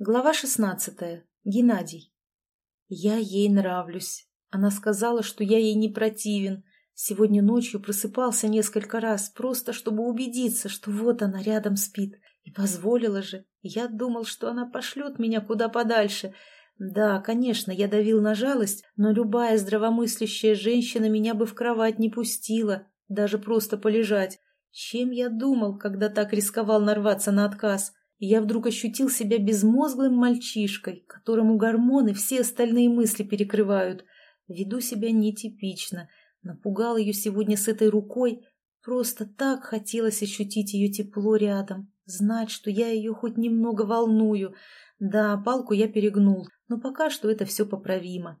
Глава шестнадцатая. Геннадий. Я ей нравлюсь. Она сказала, что я ей не противен. Сегодня ночью просыпался несколько раз, просто чтобы убедиться, что вот она рядом спит. И позволила же. Я думал, что она пошлет меня куда подальше. Да, конечно, я давил на жалость, но любая здравомыслящая женщина меня бы в кровать не пустила, даже просто полежать. Чем я думал, когда так рисковал нарваться на отказ? Я вдруг ощутил себя безмозглым мальчишкой, которому гормоны все остальные мысли перекрывают. Веду себя нетипично, напугал ее сегодня с этой рукой, просто так хотелось ощутить ее тепло рядом, знать, что я ее хоть немного волную. Да, палку я перегнул, но пока что это все поправимо.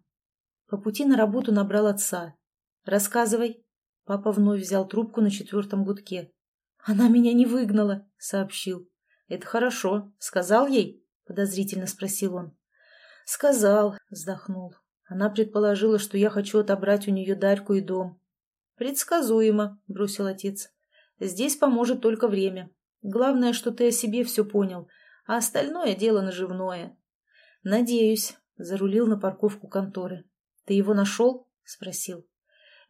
По пути на работу набрал отца. «Рассказывай». Папа вновь взял трубку на четвертом гудке. «Она меня не выгнала», — сообщил. «Это хорошо. Сказал ей?» — подозрительно спросил он. «Сказал», — вздохнул. Она предположила, что я хочу отобрать у нее Дарьку и дом. «Предсказуемо», — бросил отец. «Здесь поможет только время. Главное, что ты о себе все понял, а остальное дело наживное». «Надеюсь», — зарулил на парковку конторы. «Ты его нашел?» — спросил.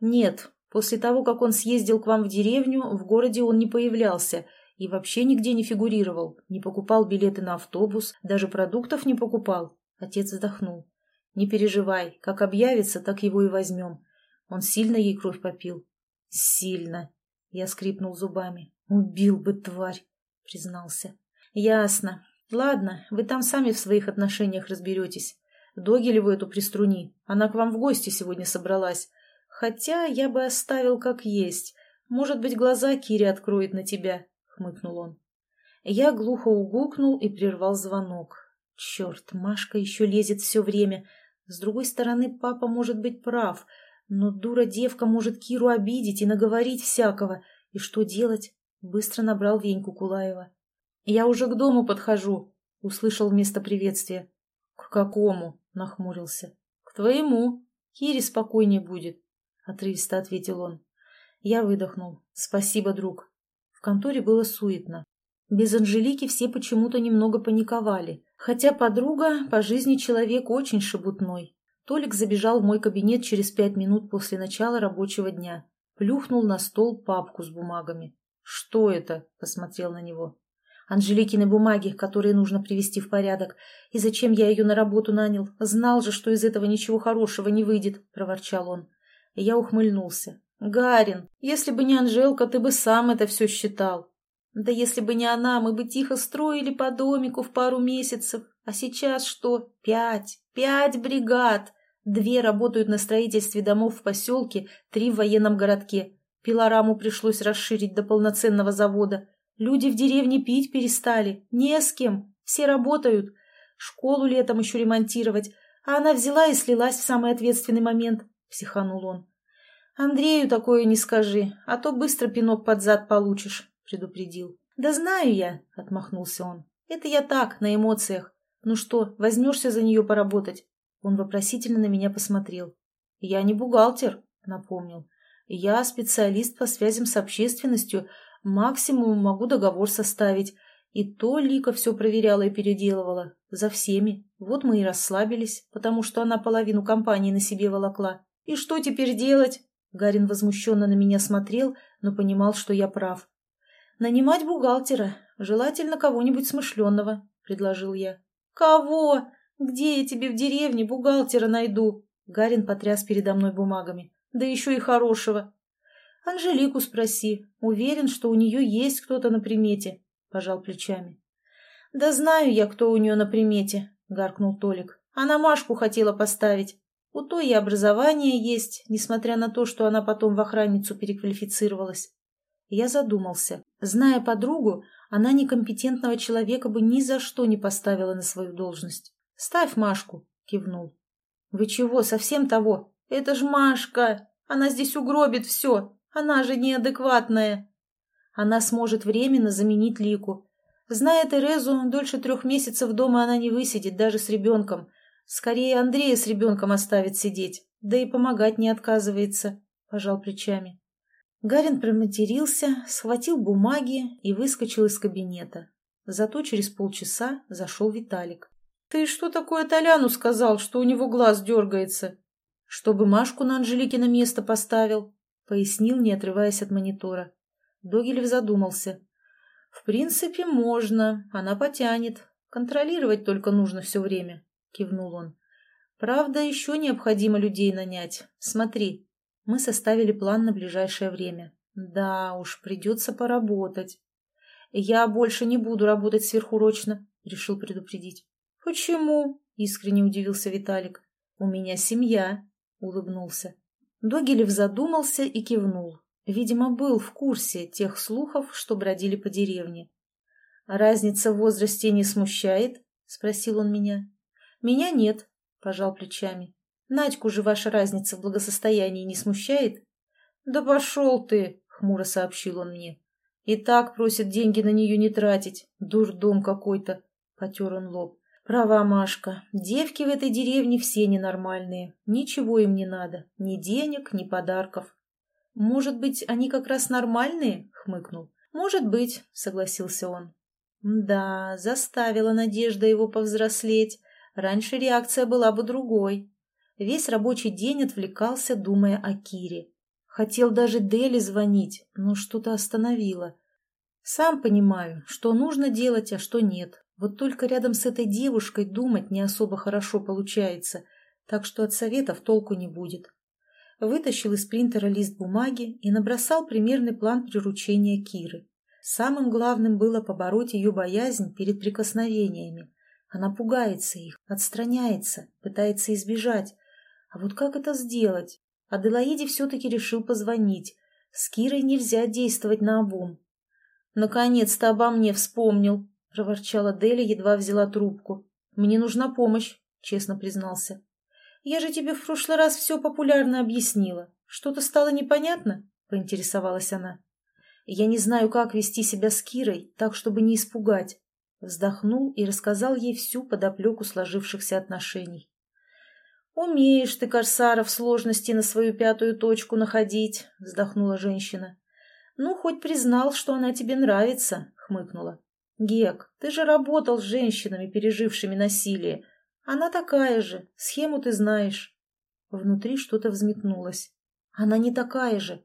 «Нет. После того, как он съездил к вам в деревню, в городе он не появлялся, и вообще нигде не фигурировал, не покупал билеты на автобус, даже продуктов не покупал. Отец вздохнул. Не переживай, как объявится, так его и возьмем. Он сильно ей кровь попил? Сильно. Я скрипнул зубами. Убил бы тварь, признался. Ясно. Ладно, вы там сами в своих отношениях разберетесь. Догилеву эту приструни. Она к вам в гости сегодня собралась. Хотя я бы оставил как есть. Может быть, глаза Кире откроет на тебя хмыкнул он. Я глухо угукнул и прервал звонок. Черт, Машка еще лезет все время. С другой стороны, папа может быть прав, но дура девка может Киру обидеть и наговорить всякого. И что делать? Быстро набрал Веньку Кулаева. «Я уже к дому подхожу», — услышал вместо приветствия. «К какому?» — нахмурился. «К твоему. Кире спокойнее будет», — отрывисто ответил он. Я выдохнул. «Спасибо, друг. В конторе было суетно. Без Анжелики все почему-то немного паниковали, хотя подруга по жизни человек очень шебутной. Толик забежал в мой кабинет через пять минут после начала рабочего дня. Плюхнул на стол папку с бумагами. «Что это?» – посмотрел на него. «Анжеликины бумаги, которые нужно привести в порядок. И зачем я ее на работу нанял? Знал же, что из этого ничего хорошего не выйдет», – проворчал он. Я ухмыльнулся. «Гарин, если бы не Анжелка, ты бы сам это все считал. Да если бы не она, мы бы тихо строили по домику в пару месяцев. А сейчас что? Пять. Пять бригад. Две работают на строительстве домов в поселке, три в военном городке. Пилораму пришлось расширить до полноценного завода. Люди в деревне пить перестали. Не с кем. Все работают. Школу летом еще ремонтировать. А она взяла и слилась в самый ответственный момент, — психанул он. «Андрею такое не скажи, а то быстро пинок под зад получишь», — предупредил. «Да знаю я», — отмахнулся он. «Это я так, на эмоциях. Ну что, возьмешься за нее поработать?» Он вопросительно на меня посмотрел. «Я не бухгалтер», — напомнил. «Я специалист по связям с общественностью. Максимум могу договор составить. И то Лика все проверяла и переделывала. За всеми. Вот мы и расслабились, потому что она половину компании на себе волокла. И что теперь делать?» Гарин возмущенно на меня смотрел, но понимал, что я прав. «Нанимать бухгалтера, желательно кого-нибудь смышленного», — предложил я. «Кого? Где я тебе в деревне бухгалтера найду?» Гарин потряс передо мной бумагами. «Да еще и хорошего». «Анжелику спроси. Уверен, что у нее есть кто-то на примете», — пожал плечами. «Да знаю я, кто у нее на примете», — гаркнул Толик. «Она Машку хотела поставить. У той и образование есть, несмотря на то, что она потом в охранницу переквалифицировалась. Я задумался. Зная подругу, она некомпетентного человека бы ни за что не поставила на свою должность. «Ставь Машку», — кивнул. «Вы чего, совсем того? Это ж Машка! Она здесь угробит все! Она же неадекватная!» Она сможет временно заменить Лику. Зная Терезу, дольше трех месяцев дома она не высидит, даже с ребенком. Скорее Андрея с ребенком оставит сидеть, да и помогать не отказывается, — пожал плечами. Гарин проматерился, схватил бумаги и выскочил из кабинета. Зато через полчаса зашел Виталик. «Ты что такое Толяну сказал, что у него глаз дергается?» «Чтобы Машку на Анжеликино место поставил», — пояснил, не отрываясь от монитора. Догилев задумался. «В принципе, можно. Она потянет. Контролировать только нужно все время», — кивнул он. «Правда, еще необходимо людей нанять. Смотри, мы составили план на ближайшее время. Да уж, придется поработать. Я больше не буду работать сверхурочно, решил предупредить. Почему? Искренне удивился Виталик. У меня семья, улыбнулся. Догилев задумался и кивнул. Видимо, был в курсе тех слухов, что бродили по деревне. «Разница в возрасте не смущает?» — спросил он меня. «Меня нет», — пожал плечами. Надьку же ваша разница в благосостоянии не смущает? Да пошел ты, хмуро сообщил он мне. И так просит деньги на нее не тратить. Дурдом какой-то, потер он лоб. Права, Машка, девки в этой деревне все ненормальные. Ничего им не надо, ни денег, ни подарков. Может быть, они как раз нормальные? хмыкнул. Может быть, согласился он. Да, заставила Надежда его повзрослеть. Раньше реакция была бы другой. Весь рабочий день отвлекался, думая о Кире. Хотел даже Дели звонить, но что-то остановило. Сам понимаю, что нужно делать, а что нет. Вот только рядом с этой девушкой думать не особо хорошо получается, так что от советов толку не будет. Вытащил из принтера лист бумаги и набросал примерный план приручения Киры. Самым главным было побороть ее боязнь перед прикосновениями. Она пугается их, отстраняется, пытается избежать, а вот как это сделать? Аделаиде все-таки решил позвонить. С Кирой нельзя действовать наобум. «Наконец-то обо мне вспомнил», — проворчала Деля, едва взяла трубку. «Мне нужна помощь», — честно признался. «Я же тебе в прошлый раз все популярно объяснила. Что-то стало непонятно?» — поинтересовалась она. «Я не знаю, как вести себя с Кирой, так, чтобы не испугать». Вздохнул и рассказал ей всю подоплеку сложившихся отношений. «Умеешь ты, Корсаров, сложности на свою пятую точку находить», — вздохнула женщина. «Ну, хоть признал, что она тебе нравится», — хмыкнула. «Гек, ты же работал с женщинами, пережившими насилие. Она такая же, схему ты знаешь». Внутри что-то взметнулось. «Она не такая же.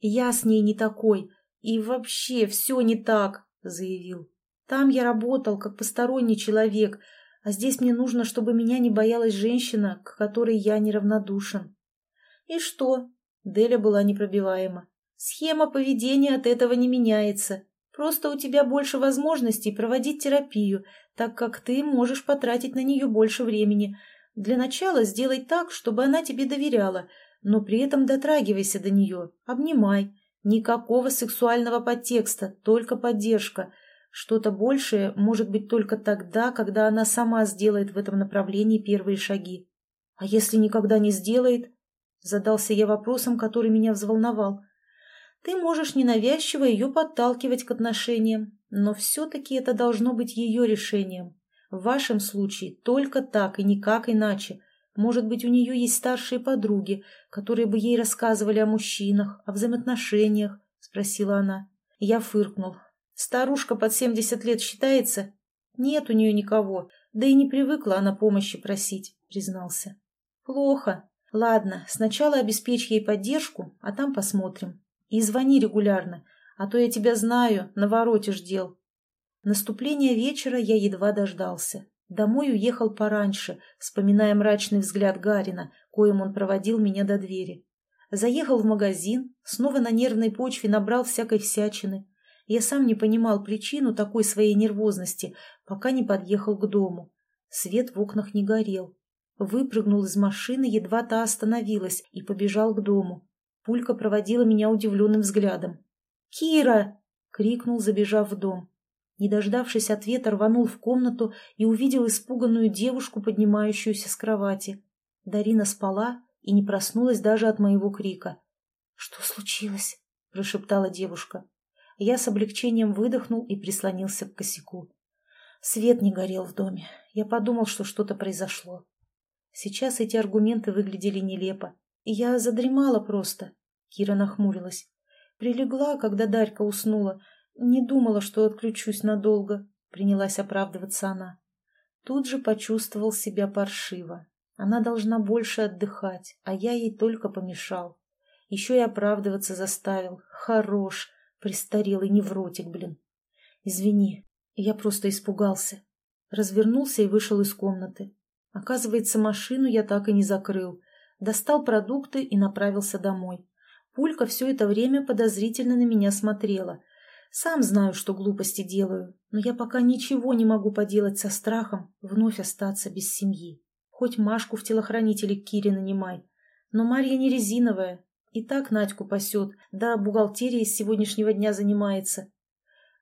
Я с ней не такой. И вообще все не так», — заявил. «Там я работал, как посторонний человек, а здесь мне нужно, чтобы меня не боялась женщина, к которой я неравнодушен. И что? Деля была непробиваема. Схема поведения от этого не меняется. Просто у тебя больше возможностей проводить терапию, так как ты можешь потратить на нее больше времени. Для начала сделай так, чтобы она тебе доверяла, но при этом дотрагивайся до нее, обнимай. Никакого сексуального подтекста, только поддержка – что-то большее может быть только тогда, когда она сама сделает в этом направлении первые шаги. А если никогда не сделает? Задался я вопросом, который меня взволновал. Ты можешь ненавязчиво ее подталкивать к отношениям, но все-таки это должно быть ее решением. В вашем случае только так и никак иначе. Может быть, у нее есть старшие подруги, которые бы ей рассказывали о мужчинах, о взаимоотношениях, — спросила она. Я фыркнул. Старушка под семьдесят лет считается? Нет у нее никого, да и не привыкла она помощи просить, признался. Плохо. Ладно, сначала обеспечь ей поддержку, а там посмотрим. И звони регулярно, а то я тебя знаю, наворотишь дел. Наступление вечера я едва дождался. Домой уехал пораньше, вспоминая мрачный взгляд Гарина, коим он проводил меня до двери. Заехал в магазин, снова на нервной почве набрал всякой всячины. Я сам не понимал причину такой своей нервозности, пока не подъехал к дому. Свет в окнах не горел. Выпрыгнул из машины, едва та остановилась, и побежал к дому. Пулька проводила меня удивленным взглядом. «Кира!» — крикнул, забежав в дом. Не дождавшись ответа, рванул в комнату и увидел испуганную девушку, поднимающуюся с кровати. Дарина спала и не проснулась даже от моего крика. «Что случилось?» — прошептала девушка. Я с облегчением выдохнул и прислонился к косяку. Свет не горел в доме. Я подумал, что что-то произошло. Сейчас эти аргументы выглядели нелепо. Я задремала просто. Кира нахмурилась. Прилегла, когда Дарька уснула. Не думала, что отключусь надолго. Принялась оправдываться она. Тут же почувствовал себя паршиво. Она должна больше отдыхать, а я ей только помешал. Еще и оправдываться заставил. Хорош, престарелый невротик, блин. Извини, я просто испугался. Развернулся и вышел из комнаты. Оказывается, машину я так и не закрыл. Достал продукты и направился домой. Пулька все это время подозрительно на меня смотрела. Сам знаю, что глупости делаю, но я пока ничего не могу поделать со страхом вновь остаться без семьи. Хоть Машку в телохранителе Кире нанимай. Но Марья не резиновая, и так Надьку пасет, да бухгалтерией с сегодняшнего дня занимается.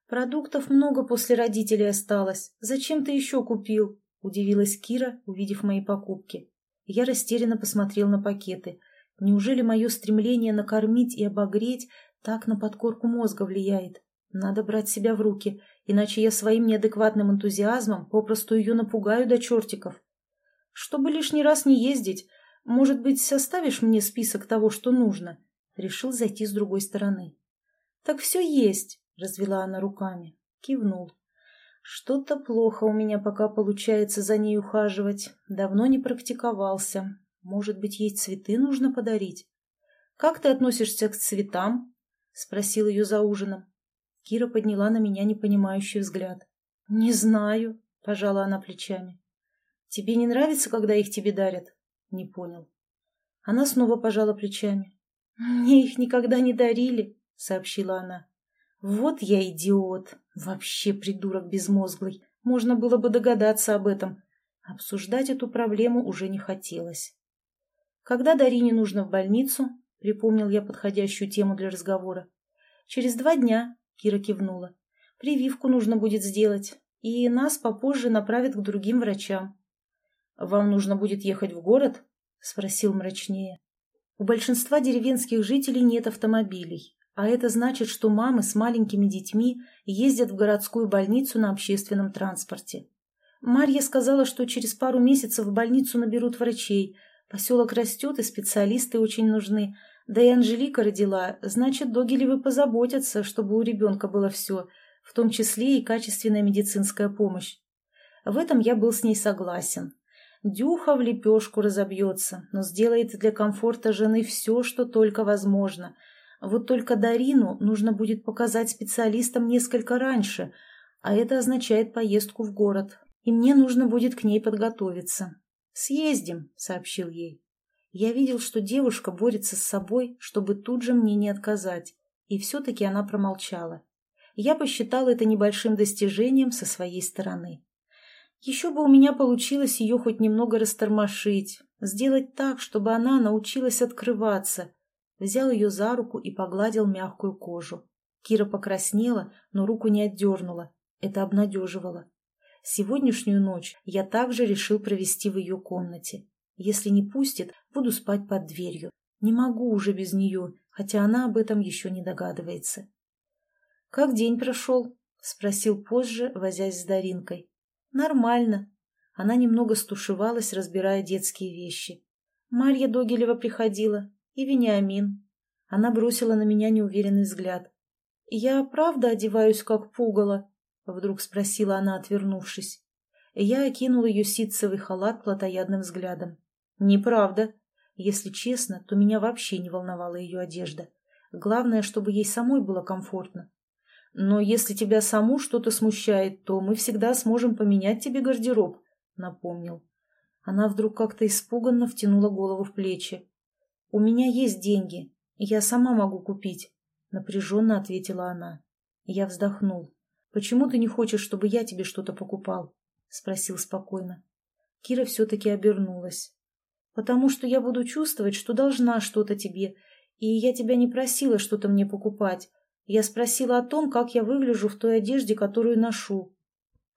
Продуктов много после родителей осталось. Зачем ты еще купил? Удивилась Кира, увидев мои покупки. Я растерянно посмотрел на пакеты. Неужели мое стремление накормить и обогреть так на подкорку мозга влияет? Надо брать себя в руки, иначе я своим неадекватным энтузиазмом попросту ее напугаю до чертиков. Чтобы лишний раз не ездить, может быть, составишь мне список того, что нужно? Решил зайти с другой стороны. Так все есть, развела она руками. Кивнул. Что-то плохо у меня пока получается за ней ухаживать. Давно не практиковался. Может быть, ей цветы нужно подарить? Как ты относишься к цветам? Спросил ее за ужином. Кира подняла на меня непонимающий взгляд. «Не знаю», — пожала она плечами. «Тебе не нравится, когда их тебе дарят?» Не понял. Она снова пожала плечами. «Мне их никогда не дарили», — сообщила она. «Вот я идиот! Вообще придурок безмозглый! Можно было бы догадаться об этом. Обсуждать эту проблему уже не хотелось. Когда Дарине нужно в больницу, припомнил я подходящую тему для разговора. Через два дня, Кира кивнула. Прививку нужно будет сделать, и нас попозже направят к другим врачам. «Вам нужно будет ехать в город?» — спросил мрачнее. «У большинства деревенских жителей нет автомобилей, а это значит, что мамы с маленькими детьми ездят в городскую больницу на общественном транспорте. Марья сказала, что через пару месяцев в больницу наберут врачей. Поселок растет, и специалисты очень нужны. Да и Анжелика родила, значит, Догилевы позаботятся, чтобы у ребенка было все, в том числе и качественная медицинская помощь. В этом я был с ней согласен. Дюха в лепешку разобьется, но сделает для комфорта жены все, что только возможно. Вот только Дарину нужно будет показать специалистам несколько раньше, а это означает поездку в город, и мне нужно будет к ней подготовиться. «Съездим», — сообщил ей. Я видел, что девушка борется с собой, чтобы тут же мне не отказать, и все-таки она промолчала. Я посчитал это небольшим достижением со своей стороны. Еще бы у меня получилось ее хоть немного растормошить, сделать так, чтобы она научилась открываться. Взял ее за руку и погладил мягкую кожу. Кира покраснела, но руку не отдернула. Это обнадеживало. Сегодняшнюю ночь я также решил провести в ее комнате. Если не пустит, буду спать под дверью. Не могу уже без нее, хотя она об этом еще не догадывается. «Как день прошел?» — спросил позже, возясь с Даринкой. «Нормально». Она немного стушевалась, разбирая детские вещи. Марья Догилева приходила. И Вениамин. Она бросила на меня неуверенный взгляд. «Я правда одеваюсь, как пугало?» — вдруг спросила она, отвернувшись. Я окинул ее ситцевый халат плотоядным взглядом. «Неправда. Если честно, то меня вообще не волновала ее одежда. Главное, чтобы ей самой было комфортно. Но если тебя саму что-то смущает, то мы всегда сможем поменять тебе гардероб», — напомнил. Она вдруг как-то испуганно втянула голову в плечи. «У меня есть деньги, я сама могу купить», — напряженно ответила она. Я вздохнул. «Почему ты не хочешь, чтобы я тебе что-то покупал?» — спросил спокойно. Кира все-таки обернулась. «Потому что я буду чувствовать, что должна что-то тебе, и я тебя не просила что-то мне покупать, я спросила о том, как я выгляжу в той одежде, которую ношу.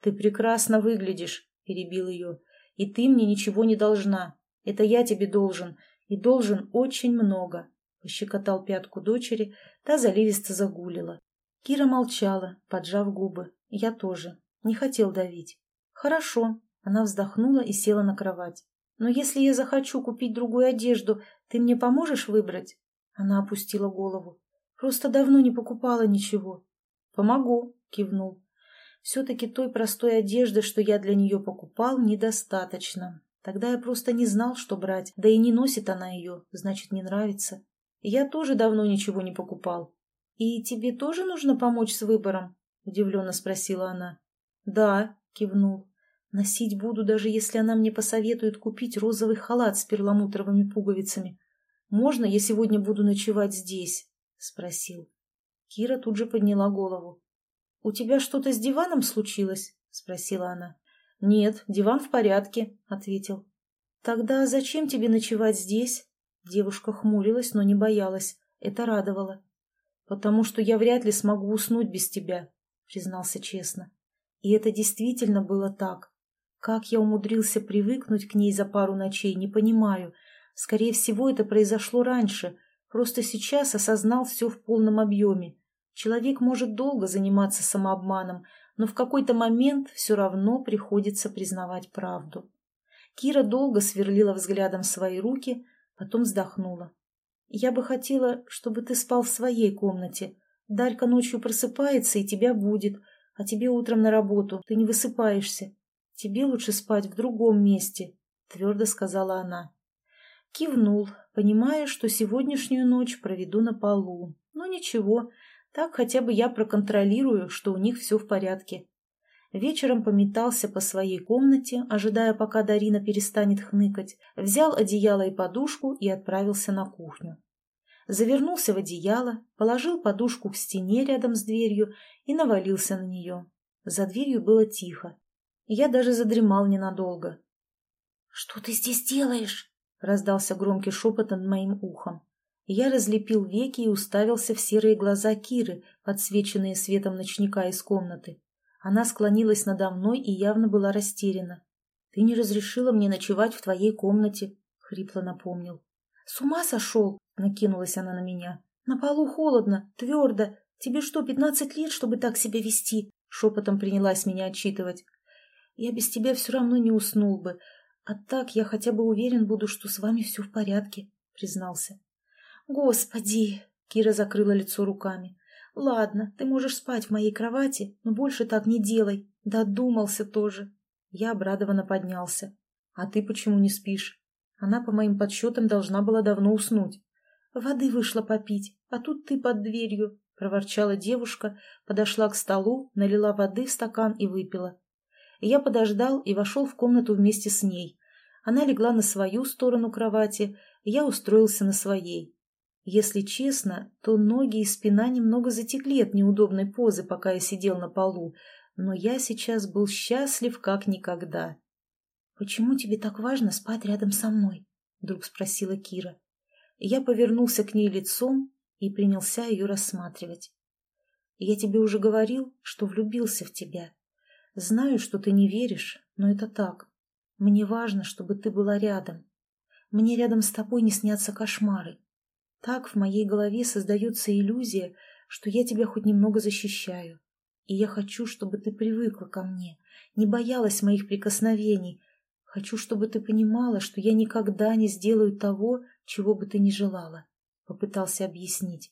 «Ты прекрасно выглядишь», — перебил ее, — «и ты мне ничего не должна. Это я тебе должен, и должен очень много», — пощекотал пятку дочери, та заливисто загулила. Кира молчала, поджав губы. Я тоже. Не хотел давить. «Хорошо», — она вздохнула и села на кровать. «Но если я захочу купить другую одежду, ты мне поможешь выбрать?» Она опустила голову. Просто давно не покупала ничего. Помогу, кивнул. Все-таки той простой одежды, что я для нее покупал, недостаточно. Тогда я просто не знал, что брать, да и не носит она ее, значит, не нравится. Я тоже давно ничего не покупал. «И тебе тоже нужно помочь с выбором?» – удивленно спросила она. «Да», – кивнул. «Носить буду, даже если она мне посоветует купить розовый халат с перламутровыми пуговицами. Можно я сегодня буду ночевать здесь?» – спросил. Кира тут же подняла голову. «У тебя что-то с диваном случилось?» – спросила она. «Нет, диван в порядке», — ответил. «Тогда зачем тебе ночевать здесь?» Девушка хмурилась, но не боялась. Это радовало. «Потому что я вряд ли смогу уснуть без тебя», — признался честно. И это действительно было так. Как я умудрился привыкнуть к ней за пару ночей, не понимаю. Скорее всего, это произошло раньше. Просто сейчас осознал все в полном объеме. Человек может долго заниматься самообманом, но в какой-то момент все равно приходится признавать правду. Кира долго сверлила взглядом свои руки, потом вздохнула. «Я бы хотела, чтобы ты спал в своей комнате. Дарька ночью просыпается, и тебя будет, а тебе утром на работу, ты не высыпаешься. Тебе лучше спать в другом месте», — твердо сказала она. Кивнул, понимая, что сегодняшнюю ночь проведу на полу. Но ничего, так хотя бы я проконтролирую, что у них все в порядке. Вечером пометался по своей комнате, ожидая, пока Дарина перестанет хныкать, взял одеяло и подушку и отправился на кухню. Завернулся в одеяло, положил подушку к стене рядом с дверью и навалился на нее. За дверью было тихо. Я даже задремал ненадолго. «Что ты здесь делаешь?» — раздался громкий шепот над моим ухом. Я разлепил веки и уставился в серые глаза Киры, подсвеченные светом ночника из комнаты. Она склонилась надо мной и явно была растеряна. «Ты не разрешила мне ночевать в твоей комнате», — хрипло напомнил. «С ума сошел?» — накинулась она на меня. «На полу холодно, твердо. Тебе что, пятнадцать лет, чтобы так себя вести?» Шепотом принялась меня отчитывать. «Я без тебя все равно не уснул бы. А так я хотя бы уверен буду, что с вами все в порядке», — признался. «Господи!» — Кира закрыла лицо руками. «Ладно, ты можешь спать в моей кровати, но больше так не делай. Додумался тоже». Я обрадованно поднялся. «А ты почему не спишь?» Она, по моим подсчетам, должна была давно уснуть. «Воды вышла попить, а тут ты под дверью», — проворчала девушка, подошла к столу, налила воды в стакан и выпила. Я подождал и вошел в комнату вместе с ней. Она легла на свою сторону кровати, я устроился на своей. Если честно, то ноги и спина немного затекли от неудобной позы, пока я сидел на полу, но я сейчас был счастлив как никогда. «Почему тебе так важно спать рядом со мной?» — вдруг спросила Кира. Я повернулся к ней лицом и принялся ее рассматривать. «Я тебе уже говорил, что влюбился в тебя. Знаю, что ты не веришь, но это так. Мне важно, чтобы ты была рядом. Мне рядом с тобой не снятся кошмары. Так в моей голове создается иллюзия, что я тебя хоть немного защищаю. И я хочу, чтобы ты привыкла ко мне, не боялась моих прикосновений. Хочу, чтобы ты понимала, что я никогда не сделаю того, чего бы ты ни желала. Попытался объяснить.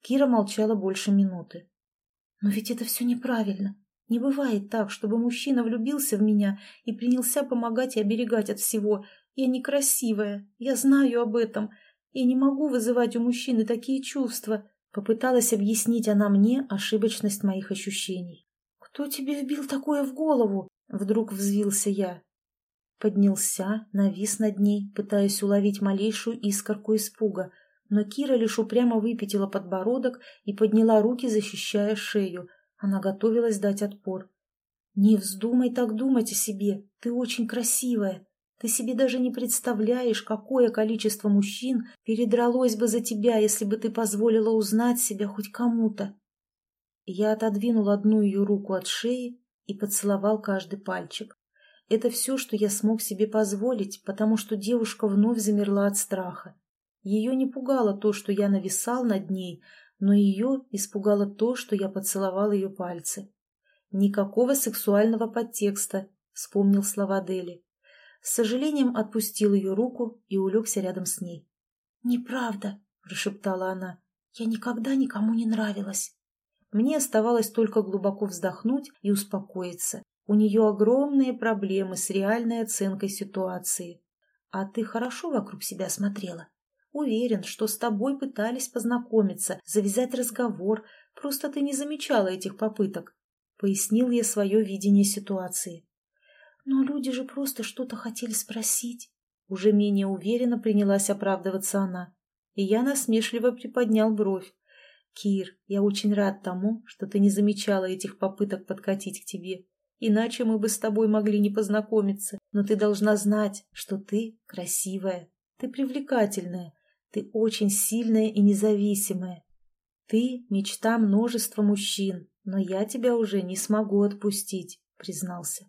Кира молчала больше минуты. Но ведь это все неправильно. Не бывает так, чтобы мужчина влюбился в меня и принялся помогать и оберегать от всего. Я некрасивая, я знаю об этом, я не могу вызывать у мужчины такие чувства. Попыталась объяснить она мне ошибочность моих ощущений. «Кто тебе вбил такое в голову?» Вдруг взвился я. Поднялся, навис над ней, пытаясь уловить малейшую искорку испуга, но Кира лишь упрямо выпятила подбородок и подняла руки, защищая шею. Она готовилась дать отпор. «Не вздумай так думать о себе. Ты очень красивая. Ты себе даже не представляешь, какое количество мужчин передралось бы за тебя, если бы ты позволила узнать себя хоть кому-то. Я отодвинул одну ее руку от шеи и поцеловал каждый пальчик. Это все, что я смог себе позволить, потому что девушка вновь замерла от страха. Ее не пугало то, что я нависал над ней, но ее испугало то, что я поцеловал ее пальцы. Никакого сексуального подтекста, вспомнил слова Дели с сожалением отпустил ее руку и улегся рядом с ней. «Неправда», — прошептала она, — «я никогда никому не нравилась». Мне оставалось только глубоко вздохнуть и успокоиться. У нее огромные проблемы с реальной оценкой ситуации. А ты хорошо вокруг себя смотрела? Уверен, что с тобой пытались познакомиться, завязать разговор, просто ты не замечала этих попыток. Пояснил я свое видение ситуации. Но люди же просто что-то хотели спросить. Уже менее уверенно принялась оправдываться она. И я насмешливо приподнял бровь. «Кир, я очень рад тому, что ты не замечала этих попыток подкатить к тебе. Иначе мы бы с тобой могли не познакомиться. Но ты должна знать, что ты красивая, ты привлекательная, ты очень сильная и независимая. Ты — мечта множества мужчин, но я тебя уже не смогу отпустить, признался.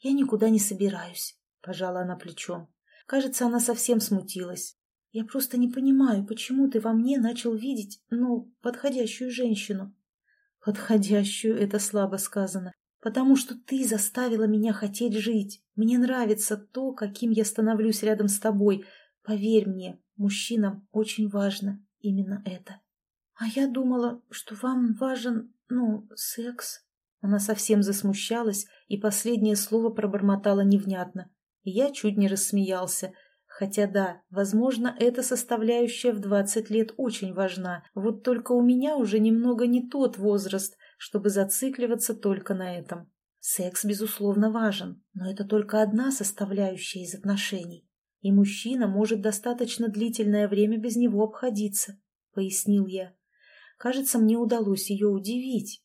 Я никуда не собираюсь, пожала она плечом. Кажется, она совсем смутилась. Я просто не понимаю, почему ты во мне начал видеть, ну, подходящую женщину. Подходящую — это слабо сказано. Потому что ты заставила меня хотеть жить. Мне нравится то, каким я становлюсь рядом с тобой. Поверь мне, Мужчинам очень важно именно это. А я думала, что вам важен, ну, секс. Она совсем засмущалась и последнее слово пробормотала невнятно. И я чуть не рассмеялся. Хотя да, возможно, эта составляющая в двадцать лет очень важна. Вот только у меня уже немного не тот возраст, чтобы зацикливаться только на этом. Секс, безусловно, важен, но это только одна составляющая из отношений и мужчина может достаточно длительное время без него обходиться, — пояснил я. Кажется, мне удалось ее удивить.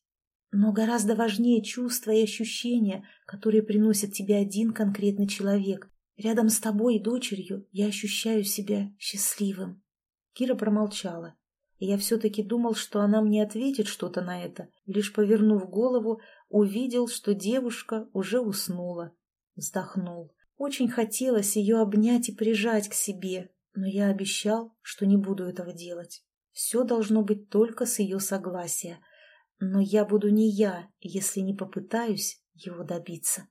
Но гораздо важнее чувства и ощущения, которые приносит тебе один конкретный человек. Рядом с тобой и дочерью я ощущаю себя счастливым. Кира промолчала, и я все-таки думал, что она мне ответит что-то на это. Лишь повернув голову, увидел, что девушка уже уснула. Вздохнул. Очень хотелось ее обнять и прижать к себе, но я обещал, что не буду этого делать. Все должно быть только с ее согласия. Но я буду не я, если не попытаюсь его добиться.